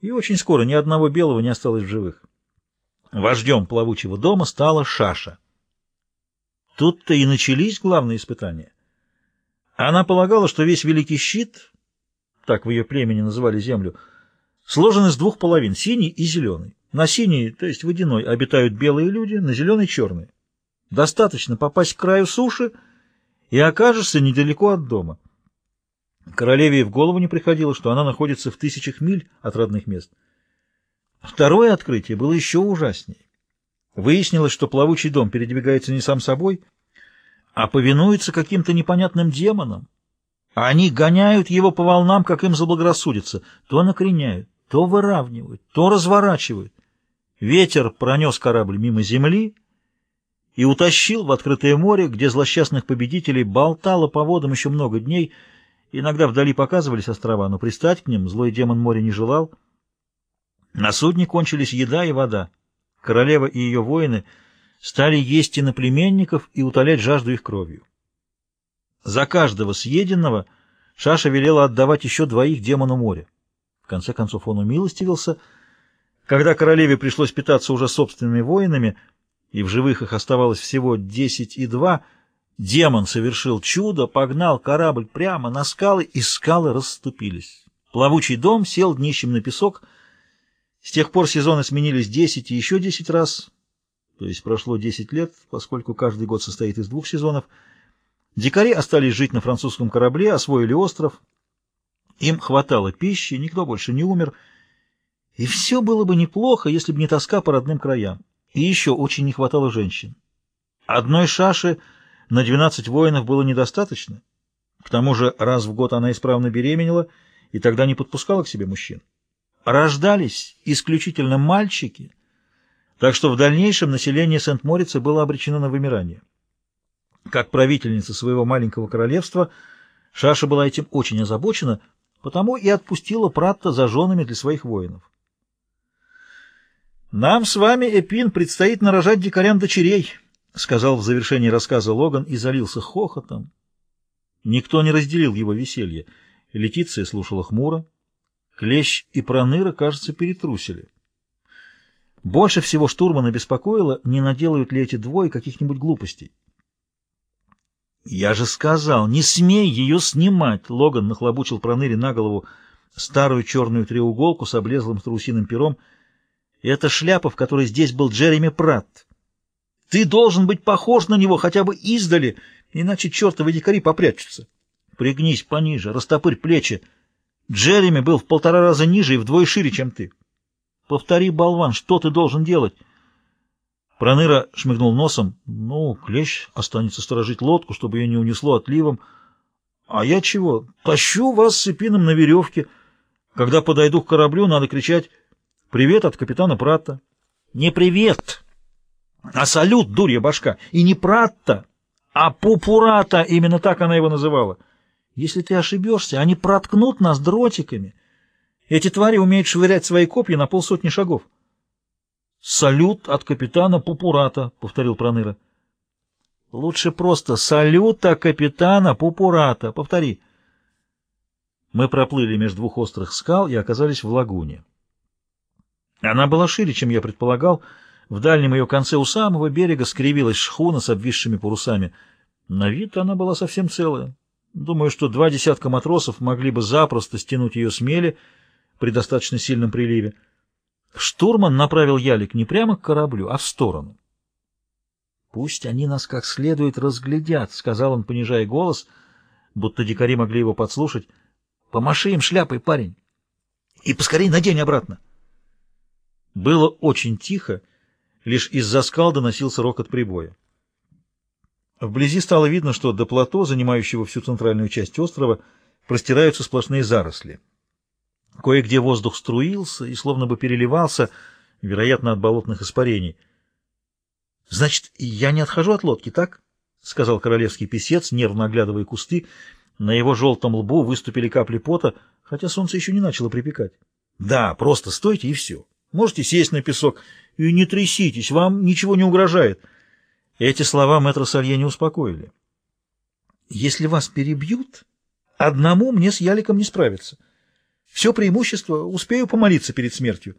и очень скоро ни одного белого не осталось в живых. Вождем плавучего дома стала Шаша. Тут-то и начались главные испытания. Она полагала, что весь Великий Щит, так в ее племени называли землю, сложен из двух половин, синий и зеленый. На синий, то есть водяной, обитают белые люди, на зеленый — черные. Достаточно попасть к краю суши, и окажешься недалеко от дома. Королеве в голову не приходило, что она находится в тысячах миль от родных мест. Второе открытие было еще ужаснее. Выяснилось, что плавучий дом передвигается не сам собой, а повинуется каким-то непонятным демонам. Они гоняют его по волнам, как им заблагорассудится, то накреняют, то выравнивают, то разворачивают. Ветер пронес корабль мимо земли и утащил в открытое море, где злосчастных победителей болтало по водам еще много дней. Иногда вдали показывались острова, но пристать к ним злой демон моря не желал. На судне кончились еда и вода. Королева и ее воины стали есть иноплеменников и утолять жажду их кровью. За каждого съеденного Шаша велела отдавать еще двоих демону моря. В конце концов он умилостивился. Когда королеве пришлось питаться уже собственными воинами, и в живых их оставалось всего десять и два, демон совершил чудо, погнал корабль прямо на скалы, и скалы расступились. Плавучий дом сел днищем на песок. С тех пор сезоны сменились десять и еще десять раз, то есть прошло десять лет, поскольку каждый год состоит из двух сезонов. Дикари остались жить на французском корабле, освоили остров. Им хватало пищи, никто больше не умер. И все было бы неплохо, если бы не тоска по родным краям. И еще очень не хватало женщин. Одной шаши на 12 воинов было недостаточно. К тому же раз в год она исправно беременела и тогда не подпускала к себе мужчин. Рождались исключительно мальчики, так что в дальнейшем население Сент-Морица было обречено на вымирание. Как правительница своего маленького королевства, Шаша была этим очень озабочена, потому и отпустила Пратта за женами для своих воинов. «Нам с вами, Эпин, предстоит нарожать дикарям дочерей», — сказал в завершении рассказа Логан и залился хохотом. Никто не разделил его веселье. Летиция слушала хмуро. Клещ и Проныра, кажется, перетрусили. Больше всего штурмана беспокоило, не наделают ли эти двое каких-нибудь глупостей. «Я же сказал, не смей ее снимать!» Логан нахлобучил Проныре на голову старую черную треуголку с облезлым страусиным пером — это шляпа, в которой здесь был Джереми Пратт. Ты должен быть похож на него хотя бы издали, иначе чертовы дикари попрячутся. Пригнись пониже, растопырь плечи. Джереми был в полтора раза ниже и вдвое шире, чем ты. Повтори, болван, что ты должен делать? Проныра шмыгнул носом. Ну, клещ останется сторожить лодку, чтобы ее не унесло отливом. А я чего? Тащу вас с Эпином на веревке. Когда подойду к кораблю, надо кричать Привет от капитана Пратта. Не привет, а салют, дурья башка. И не Пратта, а Пупурата, именно так она его называла. Если ты ошибешься, они проткнут нас дротиками. Эти твари умеют швырять свои копья на полсотни шагов. «Салют от капитана Пупурата», — повторил Проныра. «Лучше просто салюта капитана Пупурата. Повтори». Мы проплыли между двух острых скал и оказались в лагуне. Она была шире, чем я предполагал. В дальнем ее конце у самого берега скривилась шхуна с обвисшими парусами. На вид она была совсем целая. Думаю, что два десятка матросов могли бы запросто стянуть ее с мели при достаточно сильном приливе. Штурман направил ялик не прямо к кораблю, а в сторону. «Пусть они нас как следует разглядят», — сказал он, понижая голос, будто дикари могли его подслушать. «Помаши им шляпой, парень, и поскорей надень обратно». Было очень тихо, лишь из-за скал доносился рокот прибоя. Вблизи стало видно, что до плато, занимающего всю центральную часть острова, простираются сплошные заросли. Кое-где воздух струился и словно бы переливался, вероятно, от болотных испарений. — Значит, я не отхожу от лодки, так? — сказал королевский писец, нервно оглядывая кусты. На его желтом лбу выступили капли пота, хотя солнце еще не начало припекать. — Да, просто стойте и все. Можете сесть на песок и не тряситесь, вам ничего не угрожает. Эти слова мэтра Салье не успокоили. Если вас перебьют, одному мне с Яликом не справиться. Все преимущество, успею помолиться перед смертью.